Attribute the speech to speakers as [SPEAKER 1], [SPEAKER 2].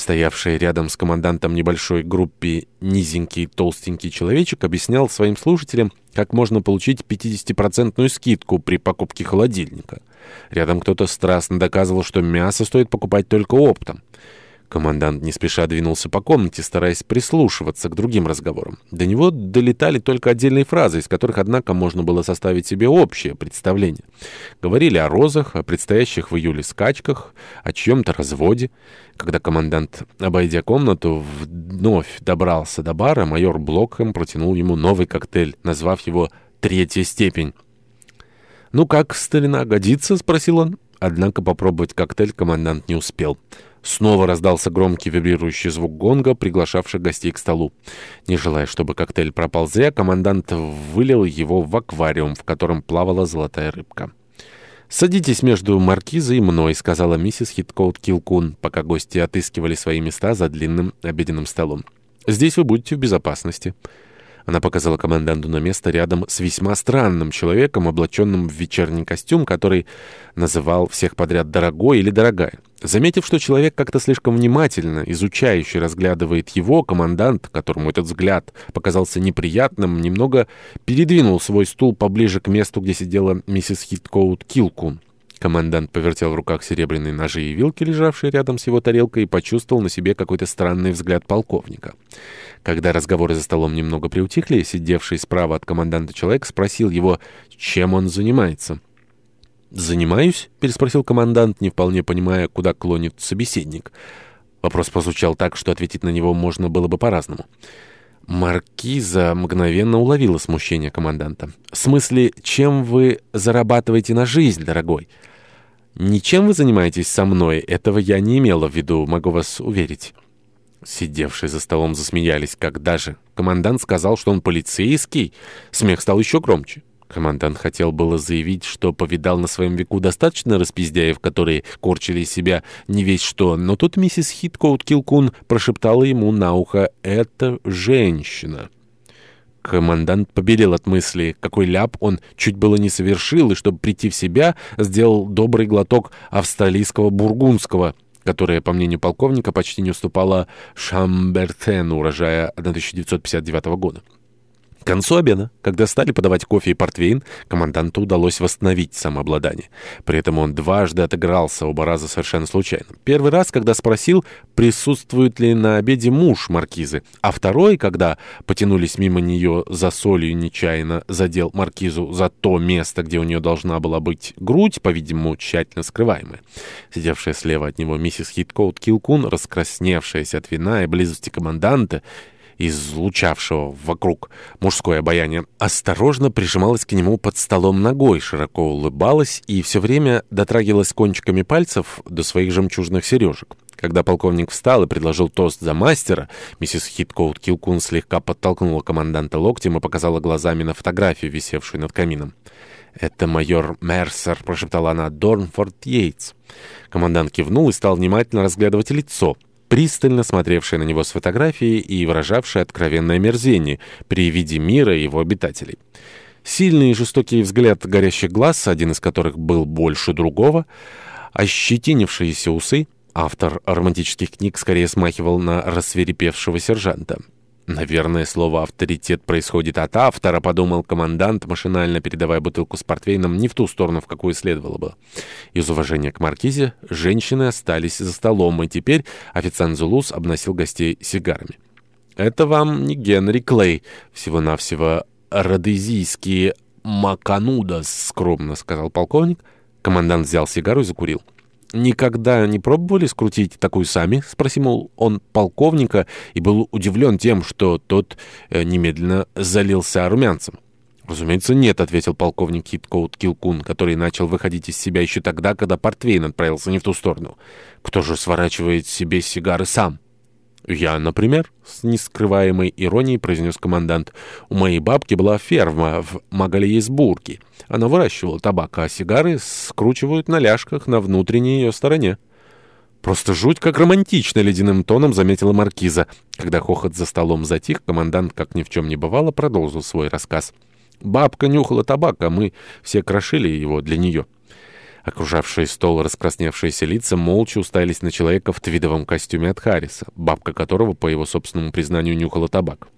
[SPEAKER 1] Стоявший рядом с командантом небольшой группе низенький толстенький человечек объяснял своим слушателям, как можно получить 50% скидку при покупке холодильника. Рядом кто-то страстно доказывал, что мясо стоит покупать только оптом. Командант не спеша двинулся по комнате, стараясь прислушиваться к другим разговорам. До него долетали только отдельные фразы, из которых, однако, можно было составить себе общее представление. Говорили о розах, о предстоящих в июле скачках, о чьем-то разводе. Когда командант, обойдя комнату, вновь добрался до бара, майор Блокхэм протянул ему новый коктейль, назвав его «Третья степень». «Ну как, старина, годится?» — спросил он. Однако попробовать коктейль командант не успел. Снова раздался громкий вибрирующий звук гонга, приглашавший гостей к столу. Не желая, чтобы коктейль пропал зря, командант вылил его в аквариум, в котором плавала золотая рыбка. «Садитесь между маркизой и мной», — сказала миссис Хиткоут Килкун, пока гости отыскивали свои места за длинным обеденным столом. «Здесь вы будете в безопасности». Она показала команданту на место рядом с весьма странным человеком, облаченным в вечерний костюм, который называл всех подряд «дорогой» или «дорогая». Заметив, что человек как-то слишком внимательно, изучающе разглядывает его, командант, которому этот взгляд показался неприятным, немного передвинул свой стул поближе к месту, где сидела миссис Хиткоут Килку. Командант повертел в руках серебряные ножи и вилки, лежавшие рядом с его тарелкой, и почувствовал на себе какой-то странный взгляд полковника. Когда разговоры за столом немного приутихли, сидевший справа от команданта человек спросил его, чем он занимается. «Занимаюсь?» — переспросил командант, не вполне понимая, куда клонит собеседник. Вопрос прозвучал так, что ответить на него можно было бы по-разному. Маркиза мгновенно уловила смущение команданта. «В смысле, чем вы зарабатываете на жизнь, дорогой?» «Ничем вы занимаетесь со мной, этого я не имела в виду, могу вас уверить». Сидевшие за столом засмеялись, когда же. Командант сказал, что он полицейский. Смех стал еще громче. Командант хотел было заявить, что повидал на своем веку достаточно распиздяев, которые корчили себя не весь что, но тут миссис Хиткоут Килкун прошептала ему на ухо «Это женщина». Командант побелел от мысли, какой ляп он чуть было не совершил, и чтобы прийти в себя, сделал добрый глоток австралийского бургундского, которое, по мнению полковника, почти не уступало Шамбертену урожая 1959 года. К концу обеда, когда стали подавать кофе и портвейн, команданту удалось восстановить самообладание. При этом он дважды отыгрался, оба раза совершенно случайно. Первый раз, когда спросил, присутствует ли на обеде муж маркизы, а второй, когда потянулись мимо нее за солью нечаянно задел маркизу за то место, где у нее должна была быть грудь, по-видимому, тщательно скрываемая. Сидевшая слева от него миссис Хиткоут Килкун, раскрасневшаяся от вина и близости команданта, излучавшего вокруг мужское обаяние, осторожно прижималась к нему под столом ногой, широко улыбалась и все время дотрагивалась кончиками пальцев до своих жемчужных сережек. Когда полковник встал и предложил тост за мастера, миссис Хиткоут Килкун слегка подтолкнула команданта локтем и показала глазами на фотографию, висевшую над камином. «Это майор Мерсер», — прошептала она, — «Дорнфорд Йейтс». Командант кивнул и стал внимательно разглядывать лицо — пристально смотревшая на него с фотографии и выражавшая откровенное мерзение при виде мира и его обитателей. Сильный и жестокий взгляд горящих глаз, один из которых был больше другого, ощетинившиеся усы, автор романтических книг скорее смахивал на рассверепевшего сержанта. «Наверное, слово «авторитет» происходит от автора», — подумал командант, машинально передавая бутылку с портвейном не в ту сторону, в какую следовало бы. Из уважения к маркизе женщины остались за столом, и теперь официант Зулус обносил гостей сигарами. «Это вам не Генри Клей, всего-навсего родезийские маканудас», — скромно сказал полковник. Командант взял сигару и закурил никогда не пробовали скрутить такую сами?» — спросил он полковника и был удивлен тем, что тот э, немедленно залился румянцем. «Разумеется, нет», — ответил полковник Хиткоут Килкун, который начал выходить из себя еще тогда, когда портвейн отправился не в ту сторону. «Кто же сворачивает себе сигары сам?» «Я, например», — с нескрываемой иронией произнес командант, «у моей бабки была ферма в Магалиесбурге. Она выращивала табак, а сигары скручивают на ляжках на внутренней ее стороне». «Просто жуть, как романтично!» — ледяным тоном заметила маркиза. Когда хохот за столом затих, командант, как ни в чем не бывало, продолжил свой рассказ. «Бабка нюхала табак, а мы все крошили его для нее». Окружавшие стол раскрасневшиеся лица молча уставились на человека в твидовом костюме от Харриса, бабка которого, по его собственному признанию, нюхала табак.